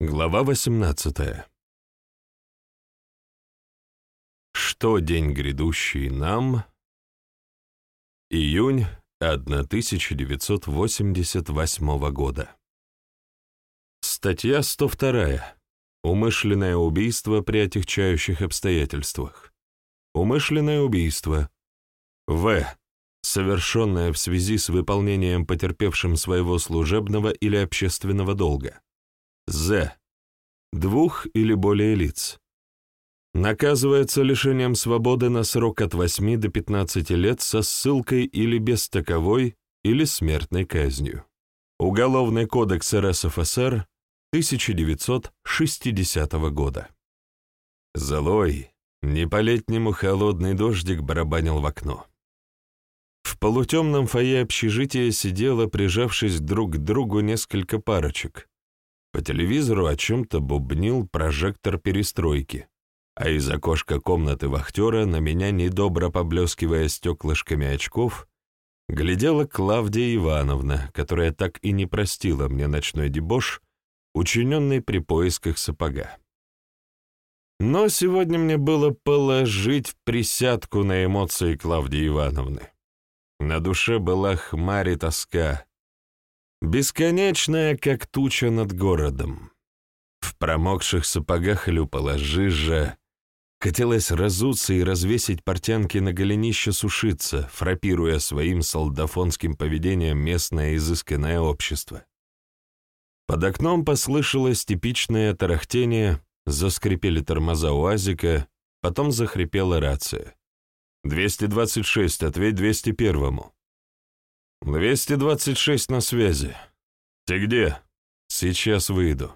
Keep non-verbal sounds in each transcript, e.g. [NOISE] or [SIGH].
Глава 18 Что день грядущий нам? Июнь 1988 года. Статья 102. Умышленное убийство при отягчающих обстоятельствах. Умышленное убийство. В. Совершенное в связи с выполнением потерпевшим своего служебного или общественного долга. З. Двух или более лиц. Наказывается лишением свободы на срок от 8 до 15 лет со ссылкой или без таковой, или смертной казнью. Уголовный кодекс РСФСР 1960 года. Злой, не по-летнему холодный дождик барабанил в окно. В полутемном фойе общежития сидело, прижавшись друг к другу, несколько парочек, по телевизору о чем-то бубнил прожектор перестройки, а из окошка комнаты вахтера на меня, недобро поблескивая стеклышками очков, глядела Клавдия Ивановна, которая так и не простила мне ночной дебош, учиненный при поисках сапога. Но сегодня мне было положить в присядку на эмоции Клавдии Ивановны. На душе была хмарь и тоска, Бесконечная, как туча над городом. В промокших сапогах хлюпала жижа. Хотелось разуться и развесить портянки на голенище сушиться, фрапируя своим солдафонским поведением местное изысканное общество. Под окном послышалось типичное тарахтение, заскрипели тормоза УАЗика, потом захрипела рация. «226, ответь 201-му». «226 на связи. Ты где?» «Сейчас выйду».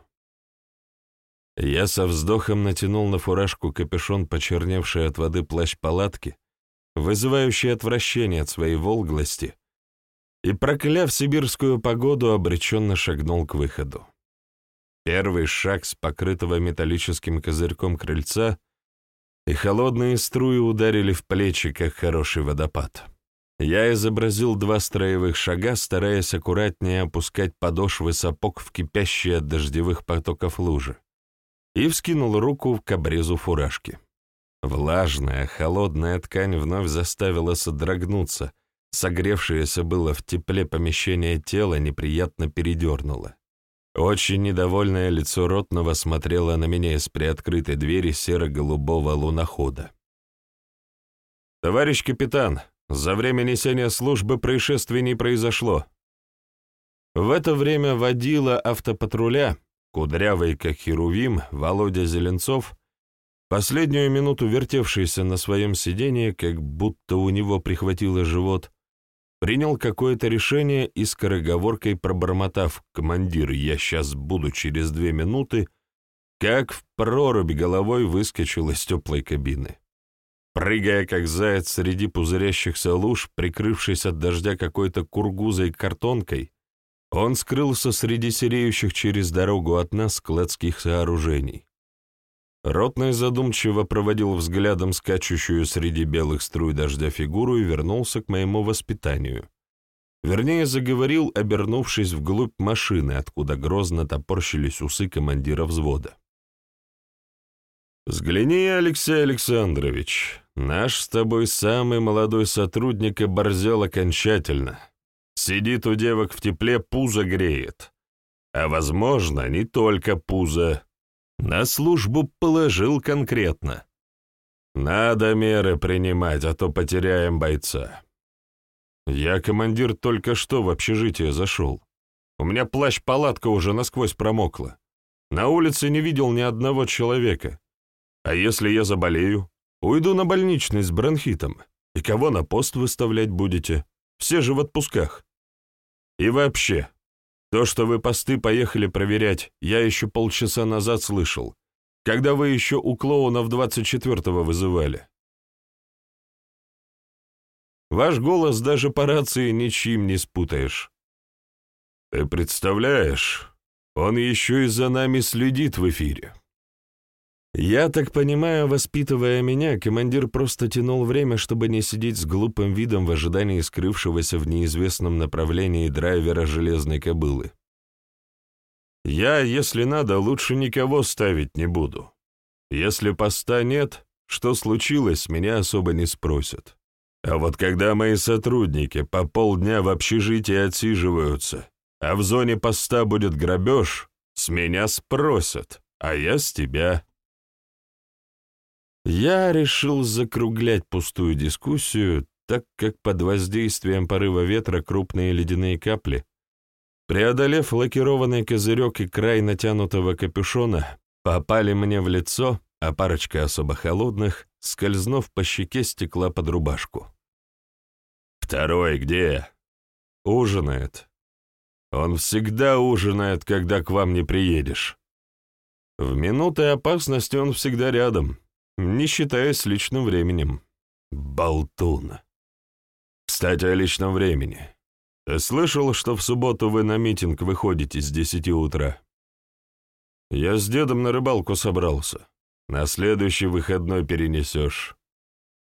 Я со вздохом натянул на фуражку капюшон, почерневший от воды плащ палатки, вызывающий отвращение от своей волглости, и, прокляв сибирскую погоду, обреченно шагнул к выходу. Первый шаг с покрытого металлическим козырьком крыльца, и холодные струи ударили в плечи, как хороший водопад. Я изобразил два строевых шага, стараясь аккуратнее опускать подошвы сапог в кипящие от дождевых потоков лужи, и вскинул руку к обрезу фуражки. Влажная, холодная ткань вновь заставила содрогнуться, согревшееся было в тепле помещение тело неприятно передернуло. Очень недовольное лицо Ротного смотрело на меня из приоткрытой двери серо-голубого лунохода. «Товарищ капитан!» За время несения службы происшествий не произошло. В это время водила автопатруля, кудрявый как херувим, Володя Зеленцов, последнюю минуту вертевшийся на своем сиденье, как будто у него прихватило живот, принял какое-то решение и скороговоркой пробормотав «Командир, я сейчас буду через две минуты», как в прорубь головой выскочил из теплой кабины. Прыгая, как заяц среди пузырящихся луж, прикрывшись от дождя какой-то кургузой картонкой, он скрылся среди сереющих через дорогу от нас складских сооружений. Ротный задумчиво проводил взглядом скачущую среди белых струй дождя фигуру и вернулся к моему воспитанию. Вернее, заговорил, обернувшись вглубь машины, откуда грозно топорщились усы командира взвода. «Взгляни, Алексей Александрович, наш с тобой самый молодой сотрудник оборзел окончательно. Сидит у девок в тепле, пузо греет. А, возможно, не только пузо. На службу положил конкретно. Надо меры принимать, а то потеряем бойца. Я, командир, только что в общежитие зашел. У меня плащ-палатка уже насквозь промокла. На улице не видел ни одного человека. А если я заболею? Уйду на больничный с бронхитом. И кого на пост выставлять будете? Все же в отпусках. И вообще, то, что вы посты поехали проверять, я еще полчаса назад слышал, когда вы еще у клоунов 24-го вызывали. Ваш голос даже по рации ничьим не спутаешь. Ты представляешь, он еще и за нами следит в эфире. Я так понимаю, воспитывая меня, командир просто тянул время, чтобы не сидеть с глупым видом в ожидании скрывшегося в неизвестном направлении драйвера железной кобылы. Я, если надо, лучше никого ставить не буду. Если поста нет, что случилось, меня особо не спросят. А вот когда мои сотрудники по полдня в общежитии отсиживаются, а в зоне поста будет грабеж, с меня спросят, а я с тебя. Я решил закруглять пустую дискуссию, так как под воздействием порыва ветра крупные ледяные капли, преодолев лакированный козырек и край натянутого капюшона, попали мне в лицо, а парочка особо холодных, скользнув по щеке, стекла под рубашку. «Второй где?» «Ужинает. Он всегда ужинает, когда к вам не приедешь. В минуты опасности он всегда рядом, не считаясь личным временем. Болтун. Кстати, о личном времени. Ты слышал, что в субботу вы на митинг выходите с десяти утра? Я с дедом на рыбалку собрался. На следующий выходной перенесешь.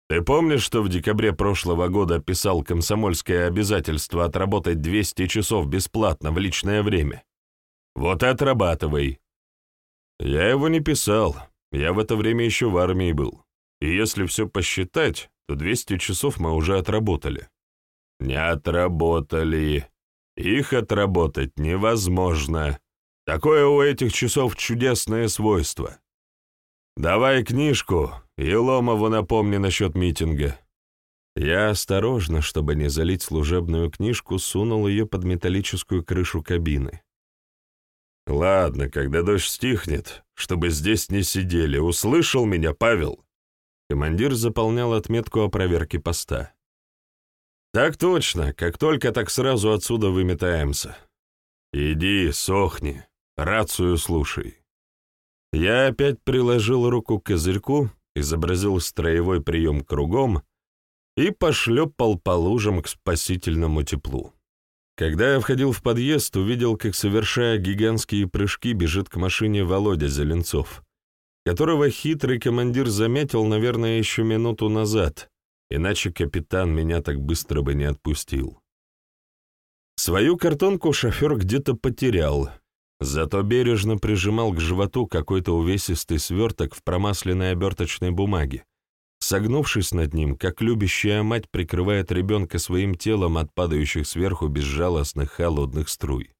Ты помнишь, что в декабре прошлого года писал комсомольское обязательство отработать 200 часов бесплатно в личное время? Вот и отрабатывай. Я его не писал, я в это время еще в армии был. И если все посчитать, то 200 часов мы уже отработали. Не отработали. Их отработать невозможно. Такое у этих часов чудесное свойство. Давай книжку, и Ломову напомни насчет митинга. Я осторожно, чтобы не залить служебную книжку, сунул ее под металлическую крышу кабины. «Ладно, когда дождь стихнет, чтобы здесь не сидели. Услышал меня, Павел?» Командир заполнял отметку о проверке поста. «Так точно. Как только, так сразу отсюда выметаемся. Иди, сохни. Рацию слушай». Я опять приложил руку к козырьку, изобразил строевой прием кругом и пошлепал по лужам к спасительному теплу. Когда я входил в подъезд, увидел, как, совершая гигантские прыжки, бежит к машине Володя Зеленцов, которого хитрый командир заметил, наверное, еще минуту назад, иначе капитан меня так быстро бы не отпустил. Свою картонку шофер где-то потерял, зато бережно прижимал к животу какой-то увесистый сверток в промасленной оберточной бумаге, согнувшись над ним, как любящая мать прикрывает ребенка своим телом от падающих сверху безжалостных холодных струй.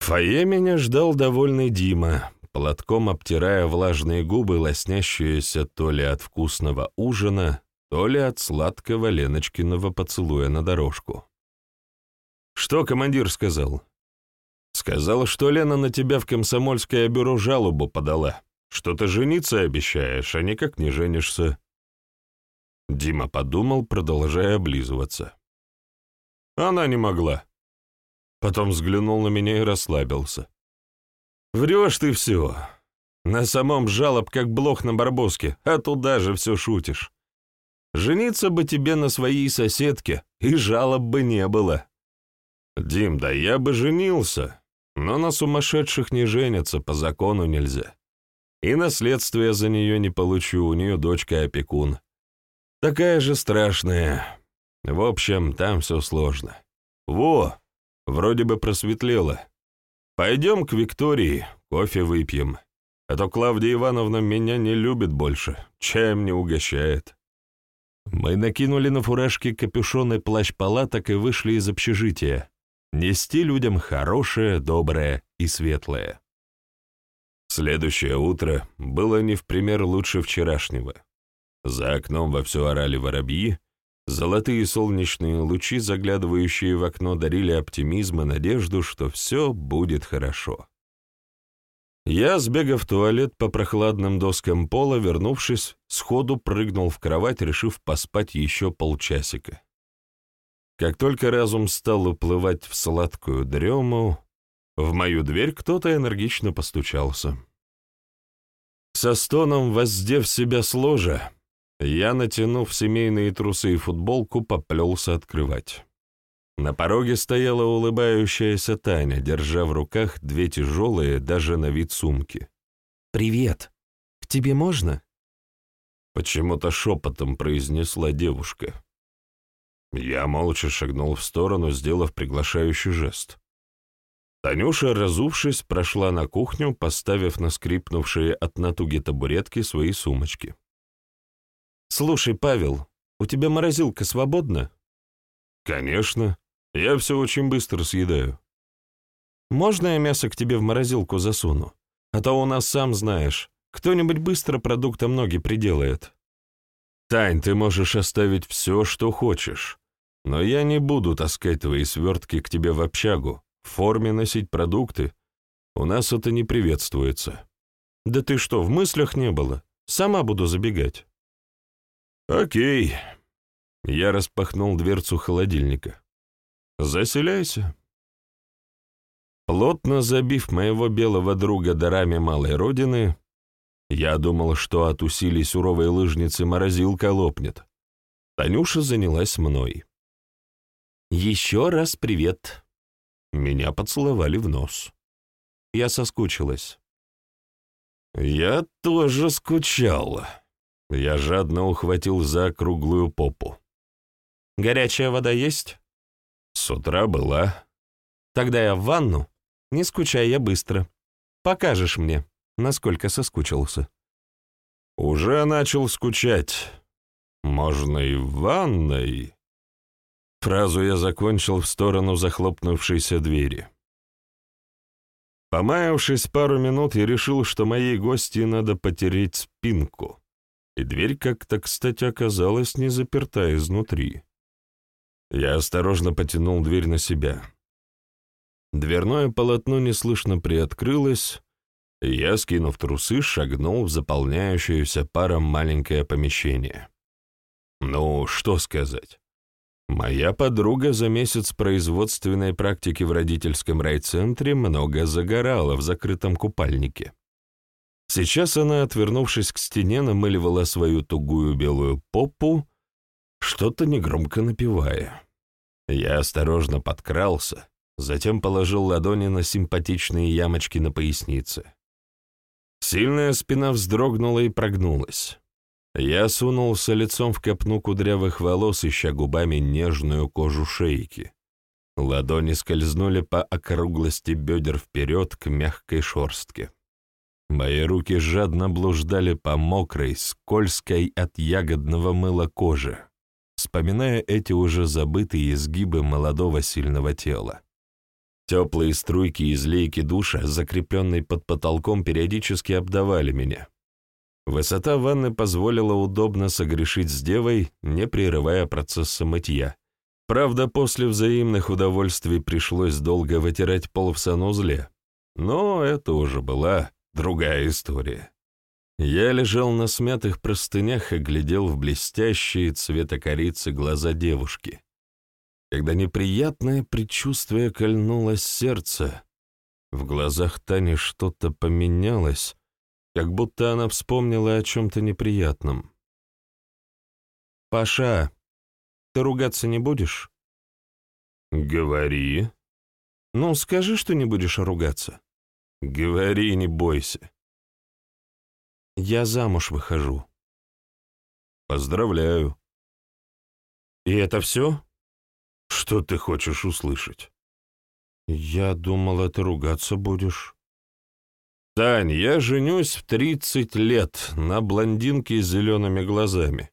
Фойе меня ждал довольный Дима, платком обтирая влажные губы, лоснящиеся то ли от вкусного ужина, то ли от сладкого Леночкиного поцелуя на дорожку. «Что командир сказал?» «Сказал, что Лена на тебя в комсомольское бюро жалобу подала», что ты жениться обещаешь, а никак не женишься. Дима подумал, продолжая облизываться. Она не могла. Потом взглянул на меня и расслабился. Врешь ты все. На самом жалоб, как блох на барбоске, а туда же все шутишь. Жениться бы тебе на своей соседке, и жалоб бы не было. Дим, да я бы женился, но на сумасшедших не женятся, по закону нельзя. И наследствие за нее не получу, у нее дочка-опекун. Такая же страшная. В общем, там все сложно. Во, вроде бы просветлело. Пойдем к Виктории, кофе выпьем. А то Клавдия Ивановна меня не любит больше, чаем не угощает. Мы накинули на фуражки капюшон и плащ палаток и вышли из общежития. Нести людям хорошее, доброе и светлое. Следующее утро было не в пример лучше вчерашнего. За окном вовсю орали воробьи, золотые солнечные лучи, заглядывающие в окно, дарили оптимизм и надежду, что все будет хорошо. Я, сбегав в туалет по прохладным доскам пола, вернувшись, сходу прыгнул в кровать, решив поспать еще полчасика. Как только разум стал уплывать в сладкую дрему, в мою дверь кто-то энергично постучался. Со стоном воздев себя с ложа, я, натянув семейные трусы и футболку, поплелся открывать. На пороге стояла улыбающаяся Таня, держа в руках две тяжелые, даже на вид сумки. «Привет! К тебе можно?» Почему-то шепотом произнесла девушка. Я молча шагнул в сторону, сделав приглашающий жест. Танюша, разувшись, прошла на кухню, поставив на скрипнувшие от натуги табуретки свои сумочки. «Слушай, Павел, у тебя морозилка свободна?» «Конечно. Я все очень быстро съедаю». «Можно я мясо к тебе в морозилку засуну? А то у нас, сам знаешь, кто-нибудь быстро продуктом ноги приделает». «Тань, ты можешь оставить все, что хочешь, но я не буду таскать твои свертки к тебе в общагу, в форме носить продукты. У нас это не приветствуется». «Да ты что, в мыслях не было? Сама буду забегать». «Окей». Я распахнул дверцу холодильника. «Заселяйся». Плотно забив моего белого друга дарами малой родины, я думал, что от усилий суровой лыжницы морозилка лопнет. Танюша занялась мной. «Еще раз привет», меня поцеловали в нос. Я соскучилась. Я тоже скучал. Я жадно ухватил за круглую попу. Горячая вода есть? С утра была. Тогда я в ванну. Не скучай, я быстро. Покажешь мне, насколько соскучился. Уже начал скучать. Можно и в ванной. Фразу я закончил в сторону захлопнувшейся двери. Помаявшись пару минут, я решил, что моей гости надо потереть спинку, и дверь как-то, кстати, оказалась не заперта изнутри. Я осторожно потянул дверь на себя. Дверное полотно неслышно приоткрылось, и я, скинув трусы, шагнул в заполняющееся паром маленькое помещение. Ну, что сказать. Моя подруга за месяц производственной практики в родительском райцентре много загорала в закрытом купальнике. Сейчас она, отвернувшись к стене, намыливала свою тугую белую попу, что-то негромко напевая. Я осторожно подкрался, затем положил ладони на симпатичные ямочки на пояснице. Сильная спина вздрогнула и прогнулась. Я сунулся лицом в копну кудрявых волос, ища губами нежную кожу шейки. Ладони скользнули по округлости бедер вперед к мягкой шорстке. Мои руки жадно блуждали по мокрой, скользкой от ягодного мыла коже, вспоминая эти уже забытые изгибы молодого сильного тела. Теплые струйки из лейки душа, закрепленной под потолком, периодически обдавали меня. Высота ванны позволила удобно согрешить с девой, не прерывая процесса мытья. Правда, после взаимных удовольствий пришлось долго вытирать пол в санузле, но это уже была другая история. Я лежал на смятых простынях и глядел в блестящие цвета корицы глаза девушки. Когда неприятное предчувствие кольнуло сердце, в глазах Тани что-то поменялось, как будто она вспомнила о чем-то неприятном. «Паша, ты ругаться не будешь?» «Говори». «Ну, скажи, что не будешь ругаться». «Говори, не бойся». «Я замуж выхожу». «Поздравляю». «И это все?» «Что ты хочешь услышать?» «Я думал, ты ругаться будешь». «Тань, я женюсь в тридцать лет на блондинке с зелеными глазами.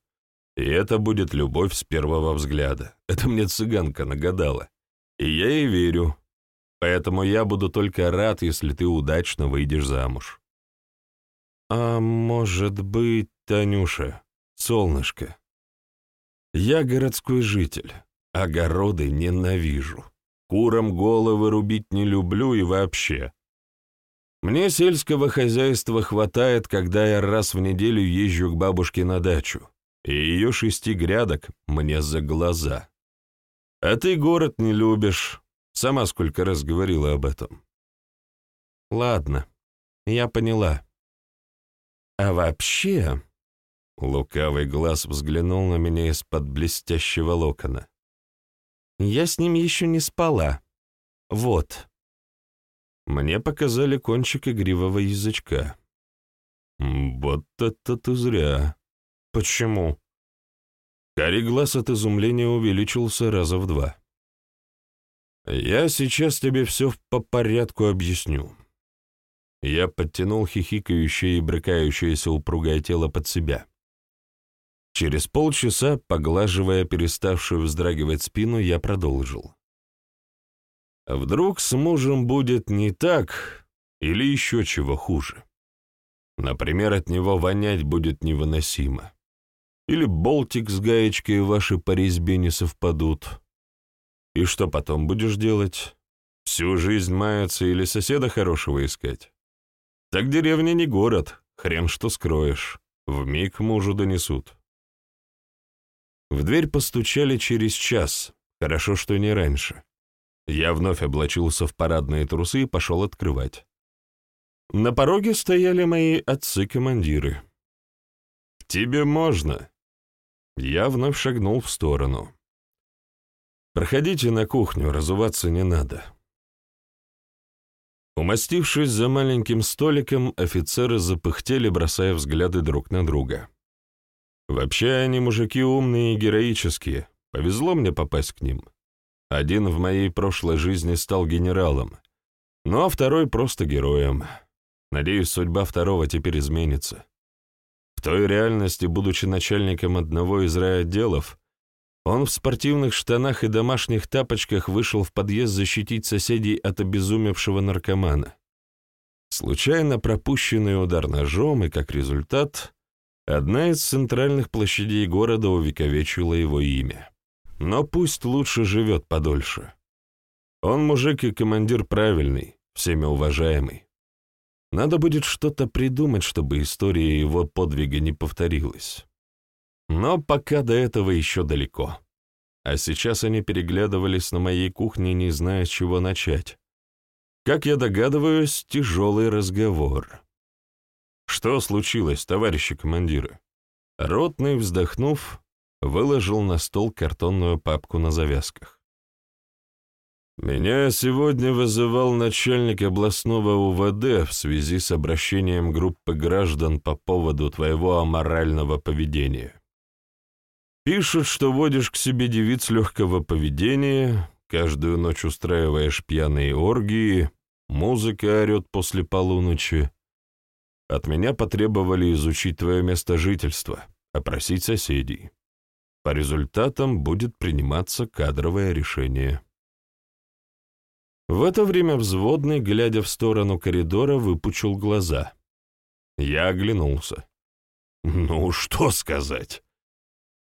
И это будет любовь с первого взгляда. Это мне цыганка нагадала. И я ей верю. Поэтому я буду только рад, если ты удачно выйдешь замуж». «А может быть, Танюша, солнышко, я городской житель, огороды ненавижу, курам головы рубить не люблю и вообще». Мне сельского хозяйства хватает, когда я раз в неделю езжу к бабушке на дачу, и ее шести грядок мне за глаза. А ты город не любишь, сама сколько раз говорила об этом. Ладно, я поняла. А вообще... Лукавый глаз взглянул на меня из-под блестящего локона. Я с ним еще не спала. Вот. Мне показали кончик игривого язычка. Вот это ты зря. Почему? Карий глаз от изумления увеличился раза в два. Я сейчас тебе все по порядку объясню. Я подтянул хихикающее и брыкающееся упругое тело под себя. Через полчаса, поглаживая переставшую вздрагивать спину, я продолжил. Вдруг с мужем будет не так или еще чего хуже. Например, от него вонять будет невыносимо. Или болтик с гаечкой ваши по резьбе не совпадут. И что потом будешь делать? Всю жизнь маяться или соседа хорошего искать? Так деревня не город, хрен что скроешь. Вмиг мужу донесут. В дверь постучали через час, хорошо, что не раньше. Я вновь облачился в парадные трусы и пошел открывать. На пороге стояли мои отцы-командиры. «Тебе можно». Я вновь шагнул в сторону. «Проходите на кухню, разуваться не надо». Умастившись за маленьким столиком, офицеры запыхтели, бросая взгляды друг на друга. Вообще они мужики умные и героические. Повезло мне попасть к ним. Один в моей прошлой жизни стал генералом, ну а второй просто героем. Надеюсь, судьба второго теперь изменится. В той реальности, будучи начальником одного из райотделов, он в спортивных штанах и домашних тапочках вышел в подъезд защитить соседей от обезумевшего наркомана. Случайно пропущенный удар ножом, и как результат, одна из центральных площадей города увековечила его имя но пусть лучше живет подольше. Он мужик и командир правильный, всеми уважаемый. Надо будет что-то придумать, чтобы история его подвига не повторилась. Но пока до этого еще далеко. А сейчас они переглядывались на моей кухне, не зная, с чего начать. Как я догадываюсь, тяжелый разговор. Что случилось, товарищи командиры? Ротный, вздохнув, выложил на стол картонную папку на завязках. «Меня сегодня вызывал начальник областного УВД в связи с обращением группы граждан по поводу твоего аморального поведения. Пишут, что водишь к себе девиц легкого поведения, каждую ночь устраиваешь пьяные оргии, музыка орет после полуночи. От меня потребовали изучить твое место жительства, опросить соседей. По результатам будет приниматься кадровое решение. В это время взводный, глядя в сторону коридора, выпучил глаза. Я оглянулся. Ну, что сказать?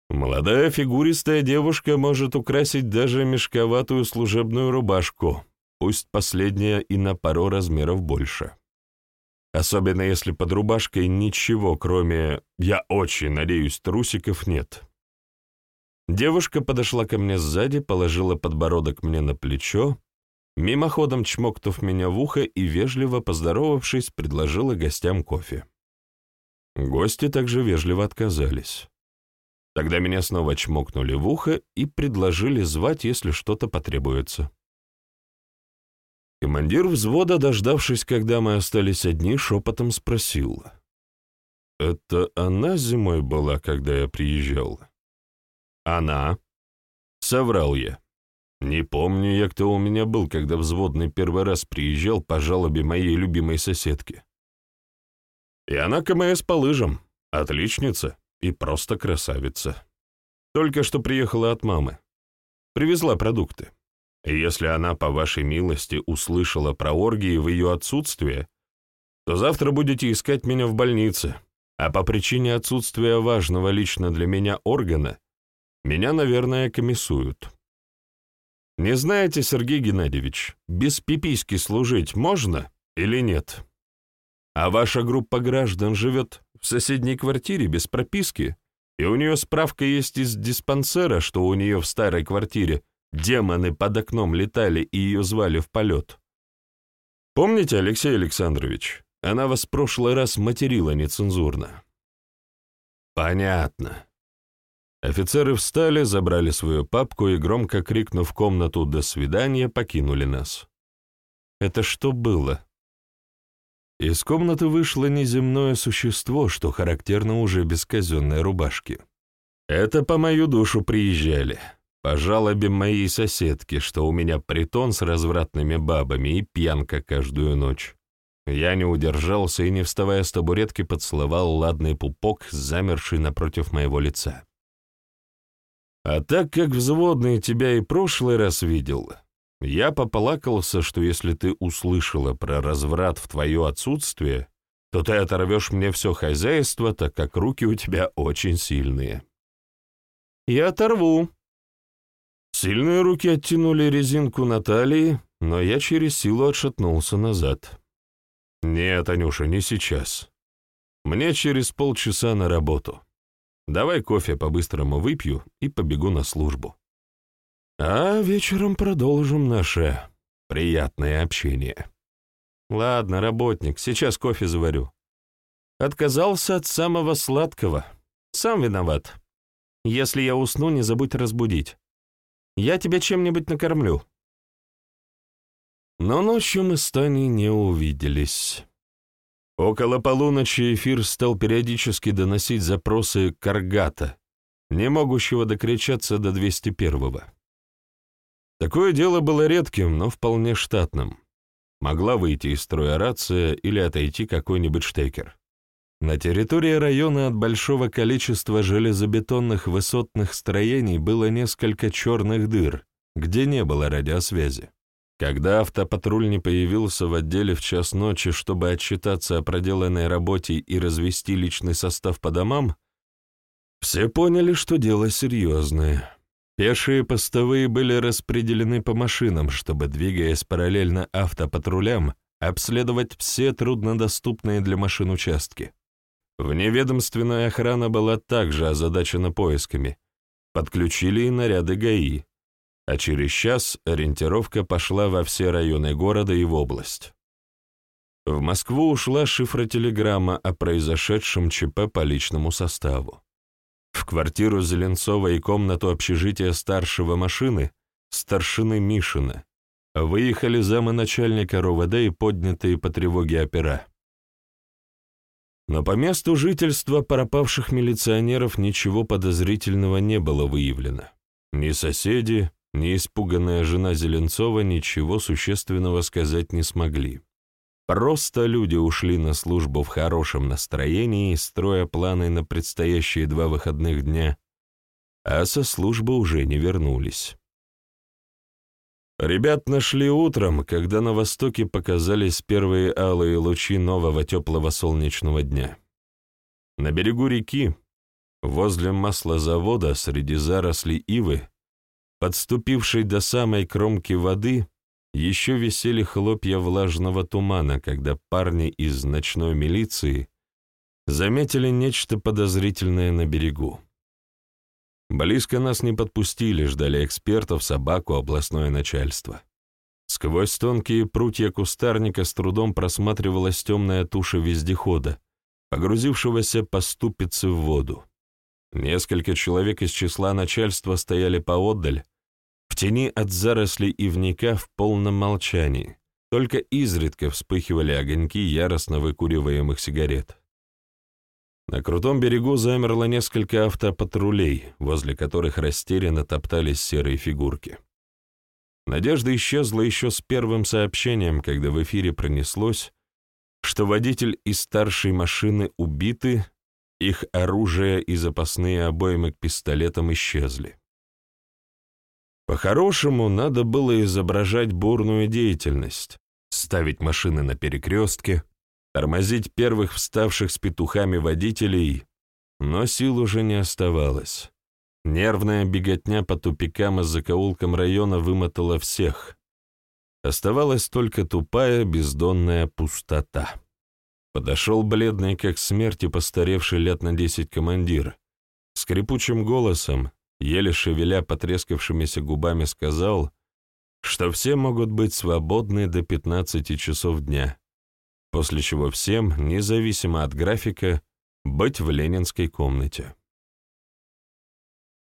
Молодая фигуристая девушка может украсить даже мешковатую служебную рубашку, пусть последняя и на пару размеров больше. Особенно если под рубашкой ничего, кроме, я очень надеюсь, трусиков нет. Девушка подошла ко мне сзади, положила подбородок мне на плечо, мимоходом чмокнув меня в ухо и, вежливо поздоровавшись, предложила гостям кофе. Гости также вежливо отказались. Тогда меня снова чмокнули в ухо и предложили звать, если что-то потребуется. Командир взвода, дождавшись, когда мы остались одни, шепотом спросил. «Это она зимой была, когда я приезжал?» «Она?» Соврал я. Не помню я, кто у меня был, когда взводный первый раз приезжал по жалобе моей любимой соседки. И она КМС по лыжам, отличница и просто красавица. Только что приехала от мамы. Привезла продукты. И если она, по вашей милости, услышала про оргии в ее отсутствие, то завтра будете искать меня в больнице, а по причине отсутствия важного лично для меня органа меня, наверное, комиссуют. Не знаете, Сергей Геннадьевич, без пиписьки служить можно или нет? А ваша группа граждан живет в соседней квартире без прописки, и у нее справка есть из диспансера, что у нее в старой квартире демоны под окном летали и ее звали в полет. Помните, Алексей Александрович, она вас в прошлый раз материла нецензурно? Понятно. Офицеры встали, забрали свою папку и, громко крикнув комнату «До свидания», покинули нас. Это что было? Из комнаты вышло неземное существо, что характерно уже без казенной рубашки. Это по мою душу приезжали. По жалобе моей соседки, что у меня притон с развратными бабами и пьянка каждую ночь. Я не удержался и, не вставая с табуретки, поцеловал ладный пупок, замерший напротив моего лица. А так как взводный тебя и прошлый раз видел, я пополакался, что если ты услышала про разврат в твое отсутствие, то ты оторвешь мне все хозяйство, так как руки у тебя очень сильные. Я оторву. Сильные руки оттянули резинку на талии, но я через силу отшатнулся назад. Нет, Анюша, не сейчас. Мне через полчаса на работу. Давай кофе по-быстрому выпью и побегу на службу. А вечером продолжим наше приятное общение. Ладно, работник, сейчас кофе заварю. Отказался от самого сладкого. Сам виноват. Если я усну, не забудь разбудить. Я тебя чем-нибудь накормлю. Но ночью мы с Таней не увиделись. Около полуночи эфир стал периодически доносить запросы Каргата, не могущего докричаться до 201-го. Такое дело было редким, но вполне штатным. Могла выйти из строя рация или отойти какой-нибудь штекер. На территории района от большого количества железобетонных высотных строений было несколько черных дыр, где не было радиосвязи. Когда автопатруль не появился в отделе в час ночи, чтобы отчитаться о проделанной работе и развести личный состав по домам, все поняли, что дело серьезное. Пешие постовые были распределены по машинам, чтобы, двигаясь параллельно автопатрулям, обследовать все труднодоступные для машин участки. Вневедомственная охрана была также озадачена поисками. Подключили и наряды ГАИ, а через час ориентировка пошла во все районы города и в область. В Москву ушла шифротелеграмма о произошедшем ЧП по личному составу. В квартиру Зеленцова и комнату общежития старшего машины, старшины Мишина, выехали замы начальника РОВД и поднятые по тревоге опера. Но по месту жительства пропавших милиционеров ничего подозрительного не было выявлено. Ни соседи, ни испуганная жена Зеленцова ничего существенного сказать не смогли. Просто люди ушли на службу в хорошем настроении, строя планы на предстоящие два выходных дня, а со службы уже не вернулись. Ребят нашли утром, когда на востоке показались первые алые лучи нового теплого солнечного дня. На берегу реки, возле маслозавода, среди зарослей ивы, подступившей до самой кромки воды, еще висели хлопья влажного тумана, когда парни из ночной милиции заметили нечто подозрительное на берегу. Близко нас не подпустили, ждали экспертов, собаку, областное начальство. Сквозь тонкие прутья кустарника с трудом просматривалась темная туша вездехода, погрузившегося по ступице в воду. Несколько человек из числа начальства стояли поотдаль, в тени от зарослей ивника в полном молчании, только изредка вспыхивали огоньки яростно выкуриваемых сигарет. На крутом берегу замерло несколько автопатрулей, возле которых растерянно топтались серые фигурки. Надежда исчезла еще с первым сообщением, когда в эфире пронеслось, что водитель и старшей машины убиты, их оружие и запасные обоймы к пистолетам исчезли. По-хорошему, надо было изображать бурную деятельность, ставить машины на перекрестке, тормозить первых вставших с петухами водителей, но сил уже не оставалось. Нервная беготня по тупикам и закоулкам района вымотала всех. Оставалась только тупая бездонная пустота. Подошел бледный, как смерть, и постаревший лет на десять командир. Скрипучим голосом, еле шевеля потрескавшимися губами, сказал, что все могут быть свободны до пятнадцати часов дня после чего всем, независимо от графика, быть в ленинской комнате.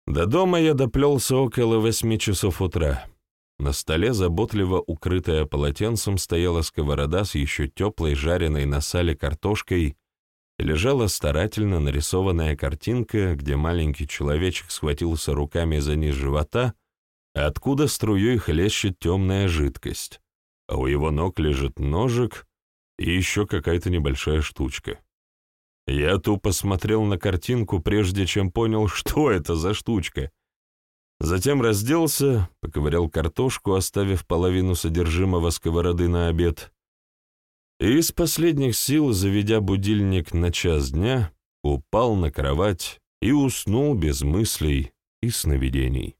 До дома я доплелся около восьми часов утра. На столе, заботливо укрытая полотенцем, стояла сковорода с еще теплой жареной на сале картошкой лежала старательно нарисованная картинка, где маленький человечек схватился руками за низ живота, откуда струей хлещет темная жидкость, а у его ног лежит ножик и еще какая-то небольшая штучка. Я тупо смотрел на картинку, прежде чем понял, [LAUGHS] что это за штучка. Затем разделся, поковырял картошку, оставив половину содержимого сковороды на обед, и из последних сил, заведя будильник на час дня, упал на кровать и уснул без мыслей и сновидений.